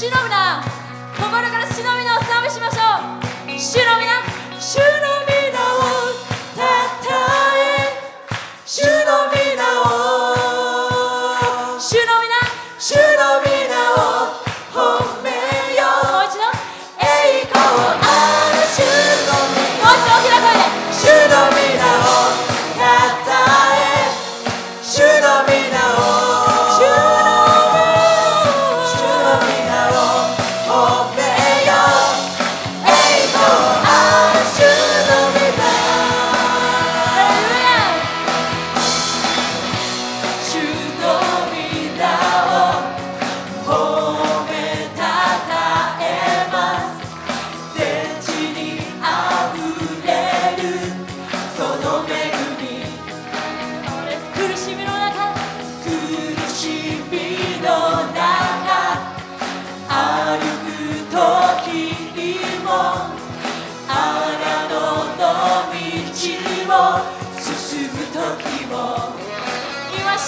忍ぶな！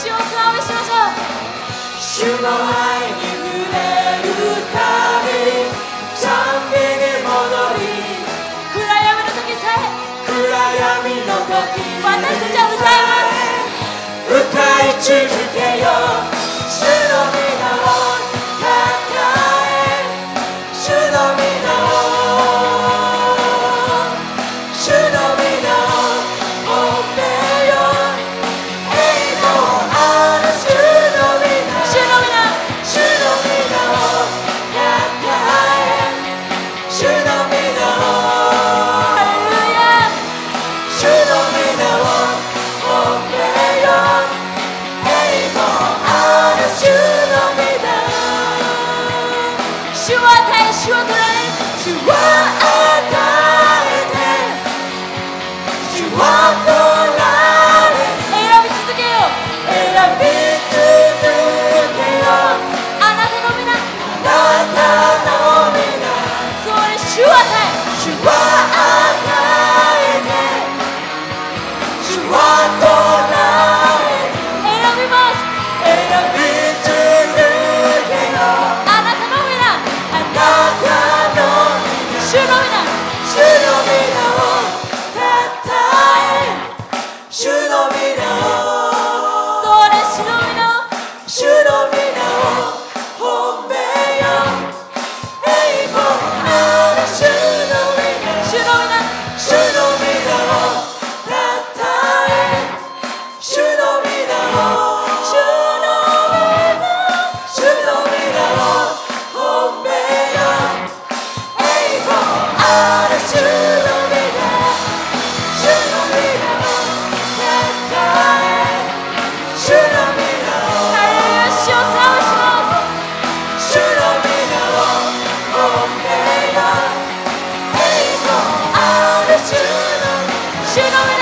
主を香りしましょう。主の愛に触れるたびン美に戻り暗闇の時さえ暗闇の時私たちは歌います。歌い主は捉え主は与えて主は捉え主は与えて主は Shit,